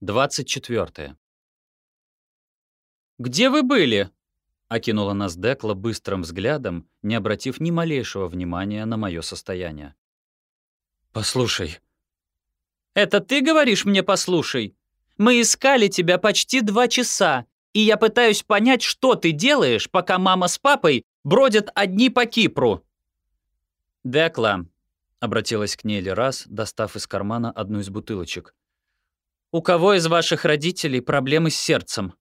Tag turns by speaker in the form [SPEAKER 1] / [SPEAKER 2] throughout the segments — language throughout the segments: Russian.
[SPEAKER 1] 24. «Где вы были?» — окинула нас Декла быстрым взглядом, не обратив ни малейшего внимания на мое состояние. «Послушай». «Это ты говоришь мне «послушай»? Мы искали тебя почти два часа, и я пытаюсь понять, что ты делаешь, пока мама с папой бродят одни по Кипру». «Декла», — обратилась к ней раз, достав из кармана одну из бутылочек. «У кого из ваших родителей проблемы с сердцем?»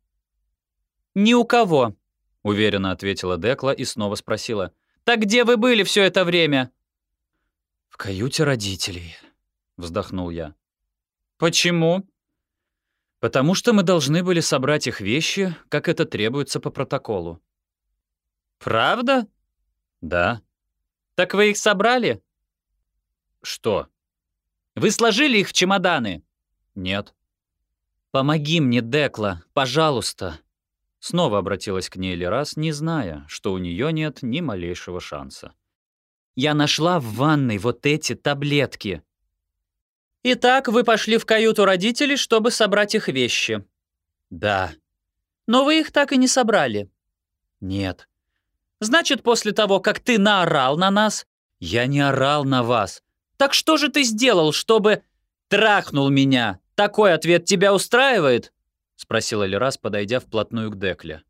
[SPEAKER 1] «Ни у кого», — уверенно ответила Декла и снова спросила. «Так где вы были все это время?» «В каюте родителей», — вздохнул я. «Почему?» «Потому что мы должны были собрать их вещи, как это требуется по протоколу». «Правда?» «Да». «Так вы их собрали?» «Что?» «Вы сложили их в чемоданы?» «Нет». «Помоги мне, Декла, пожалуйста!» Снова обратилась к ней Лерас, не зная, что у нее нет ни малейшего шанса. «Я нашла в ванной вот эти таблетки!» «Итак, вы пошли в каюту родителей, чтобы собрать их вещи?» «Да». «Но вы их так и не собрали?» «Нет». «Значит, после того, как ты наорал на нас...» «Я не орал на вас». «Так что же ты сделал, чтобы...» «Трахнул меня!» «Такой ответ тебя устраивает?» — спросил Эльрас, подойдя вплотную к Декле.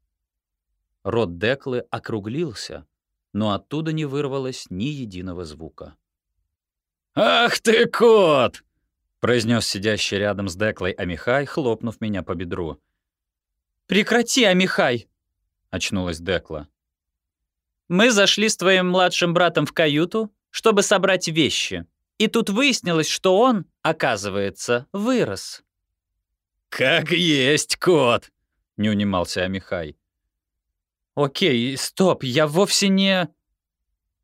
[SPEAKER 1] Рот Деклы округлился, но оттуда не вырвалось ни единого звука.
[SPEAKER 2] «Ах ты, кот!» — произнес сидящий рядом с Деклой Амихай, хлопнув меня по бедру.
[SPEAKER 1] «Прекрати, Амихай!» — очнулась Декла. «Мы зашли с твоим младшим братом в каюту, чтобы собрать вещи. И тут выяснилось, что он, оказывается, вырос.
[SPEAKER 2] «Как есть, кот!» — не унимался Амихай.
[SPEAKER 1] «Окей, стоп, я вовсе не...»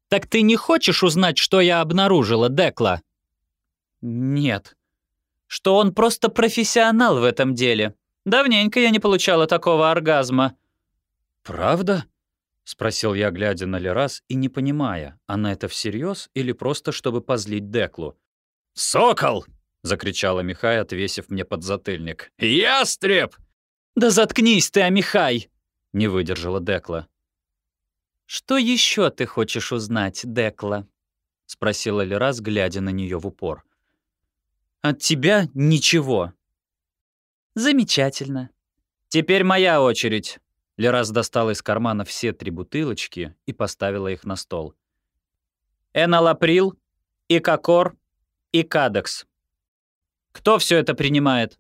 [SPEAKER 1] «Так ты не хочешь узнать, что я обнаружила, Декла?» «Нет. Что он просто профессионал в этом деле. Давненько я не получала такого оргазма».
[SPEAKER 2] «Правда?»
[SPEAKER 1] — спросил я, глядя на Лерас и не понимая, она это всерьез или просто чтобы позлить Деклу.
[SPEAKER 2] «Сокол!» — закричала Михай, отвесив мне подзатыльник. «Ястреб!»
[SPEAKER 1] «Да заткнись ты, Амихай!» — не выдержала Декла. «Что еще ты хочешь узнать, Декла?» — спросила Лерас, глядя на нее в упор. «От тебя ничего». «Замечательно. Теперь моя очередь. Лерас достал из кармана все три бутылочки и поставила их на стол. «Эналаприл, Икакор и Кадекс. Кто все это принимает?»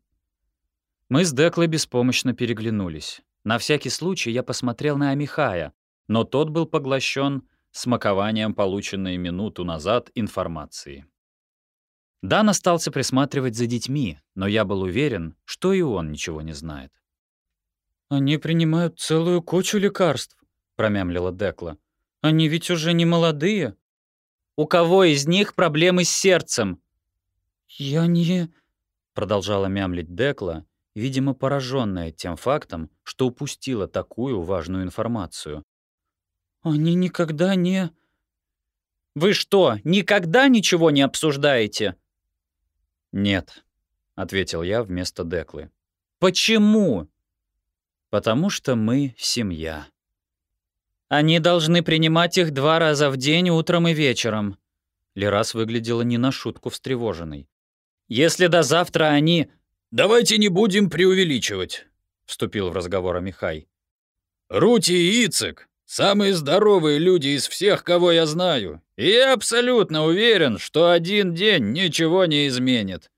[SPEAKER 1] Мы с Деклой беспомощно переглянулись. На всякий случай я посмотрел на Амихая, но тот был поглощен смакованием полученной минуту назад информации. Дан остался присматривать за детьми, но я был уверен, что и он ничего не знает.
[SPEAKER 3] «Они принимают целую кучу лекарств», — промямлила Декла. «Они ведь уже не молодые».
[SPEAKER 1] «У кого из них проблемы с сердцем?»
[SPEAKER 3] «Я не...»
[SPEAKER 1] — продолжала мямлить Декла, видимо, пораженная тем фактом, что упустила такую важную информацию.
[SPEAKER 3] «Они никогда не...»
[SPEAKER 1] «Вы что, никогда ничего не обсуждаете?»
[SPEAKER 2] «Нет», — ответил я вместо Деклы.
[SPEAKER 1] «Почему?»
[SPEAKER 2] Потому что мы семья.
[SPEAKER 1] Они должны принимать их два раза в день, утром и вечером.
[SPEAKER 2] Лерас выглядела не на шутку встревоженной.
[SPEAKER 1] Если до завтра они...
[SPEAKER 2] «Давайте не будем преувеличивать», — вступил в разговор Амихай. «Рути и Ицек — самые здоровые люди из всех, кого я знаю, и я абсолютно уверен, что один день ничего не изменит».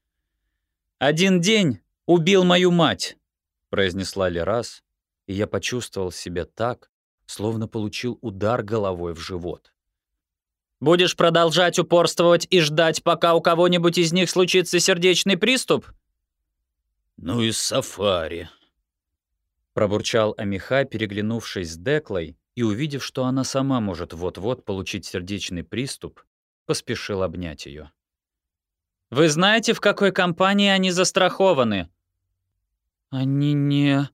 [SPEAKER 1] «Один день убил мою мать», — произнесла Лерас, и я почувствовал себя так, словно получил удар головой в живот. «Будешь продолжать упорствовать и ждать, пока у кого-нибудь из них случится сердечный приступ?»
[SPEAKER 2] «Ну и сафари», —
[SPEAKER 1] пробурчал Амихай, переглянувшись с Деклой и увидев, что она сама может вот-вот получить сердечный приступ, поспешил обнять ее. «Вы знаете, в какой компании они застрахованы?»
[SPEAKER 3] «Они не...»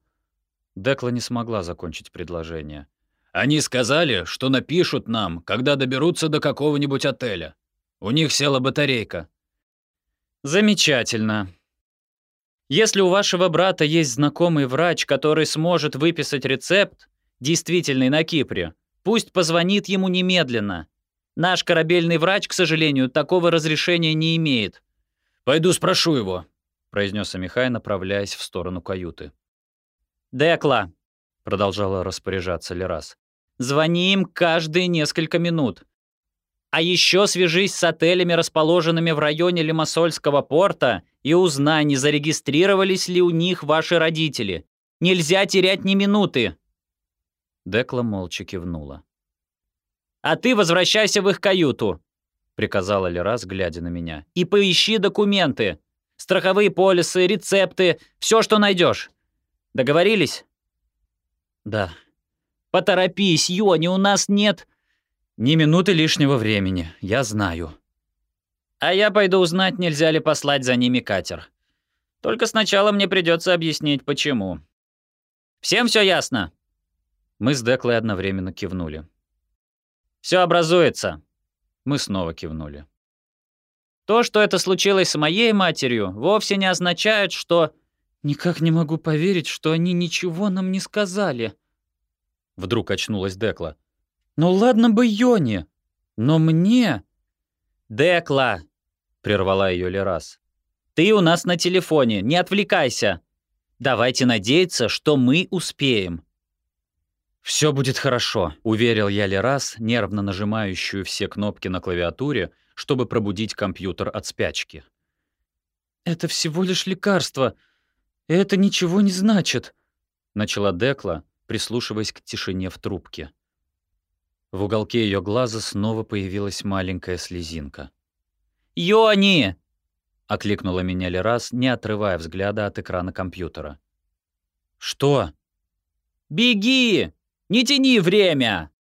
[SPEAKER 1] Декла не смогла закончить предложение.
[SPEAKER 2] «Они сказали, что напишут нам, когда доберутся до какого-нибудь отеля. У них села батарейка».
[SPEAKER 1] «Замечательно. Если у вашего брата есть знакомый врач, который сможет выписать рецепт, действительный на Кипре, пусть позвонит ему немедленно. Наш корабельный врач, к сожалению, такого разрешения не имеет.
[SPEAKER 2] «Пойду спрошу его», —
[SPEAKER 1] произнес Амихай, направляясь в сторону каюты. «Декла», — продолжала распоряжаться Лерас, — «звони им каждые несколько минут. А еще свяжись с отелями, расположенными в районе Лимассольского порта, и узнай, не зарегистрировались ли у них ваши родители. Нельзя терять ни минуты!» Декла молча кивнула. «А ты возвращайся в их каюту», — приказала Лерас, глядя на меня. «И поищи документы. Страховые полисы, рецепты, все, что найдешь. Договорились?» «Да». «Поторопись, Йони, у нас нет...»
[SPEAKER 3] «Ни минуты лишнего времени, я знаю».
[SPEAKER 1] «А я пойду узнать, нельзя ли послать за ними катер. Только сначала мне придется объяснить, почему. Всем все ясно?»
[SPEAKER 3] Мы с Деклой одновременно кивнули.
[SPEAKER 1] Все образуется».
[SPEAKER 3] Мы снова кивнули.
[SPEAKER 1] То, что это случилось с моей матерью, вовсе не означает, что...
[SPEAKER 3] Никак не могу поверить, что они ничего нам не сказали. Вдруг очнулась Декла. Ну ладно бы Йоне, но мне...
[SPEAKER 1] Декла, прервала ее Лерас. Ты у нас на телефоне, не отвлекайся. Давайте надеяться, что мы успеем.
[SPEAKER 3] «Все будет хорошо», — уверил я Лерас, нервно нажимающую все кнопки на клавиатуре, чтобы пробудить компьютер от спячки. «Это всего лишь лекарство. Это ничего не значит», — начала Декла, прислушиваясь к тишине в трубке. В уголке ее глаза снова появилась маленькая слезинка.
[SPEAKER 1] «Йони!»
[SPEAKER 3] — окликнула меня Лерас, не отрывая взгляда от экрана компьютера. «Что?»
[SPEAKER 1] «Беги! Не тяни время!»